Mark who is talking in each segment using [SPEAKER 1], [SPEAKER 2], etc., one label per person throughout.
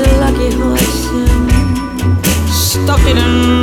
[SPEAKER 1] a lucky horse and stuck it in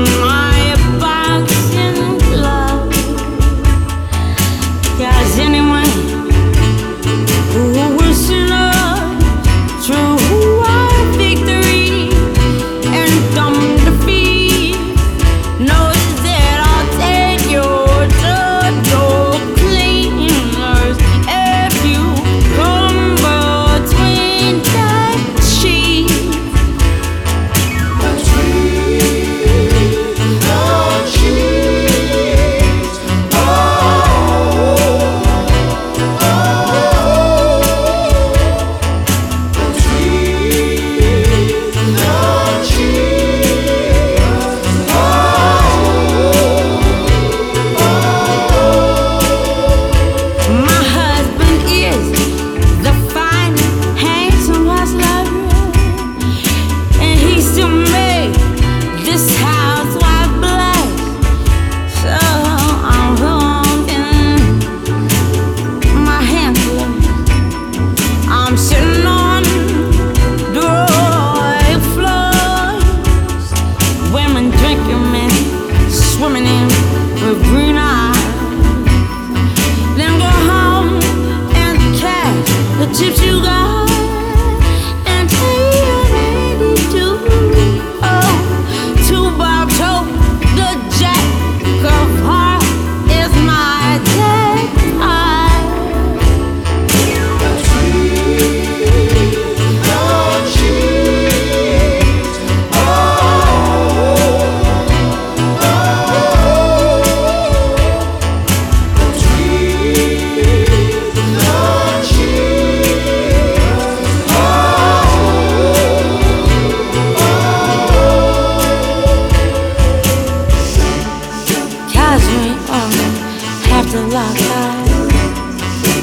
[SPEAKER 1] evergreen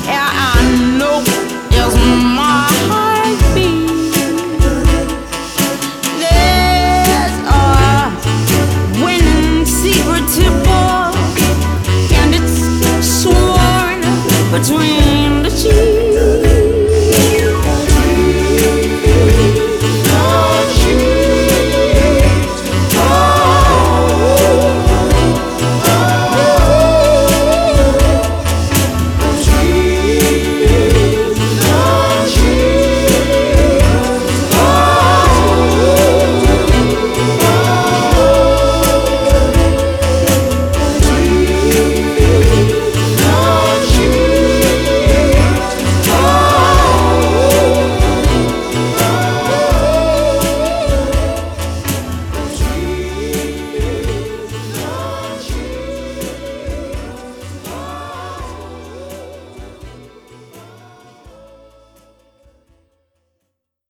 [SPEAKER 1] Yeah, I know it's my.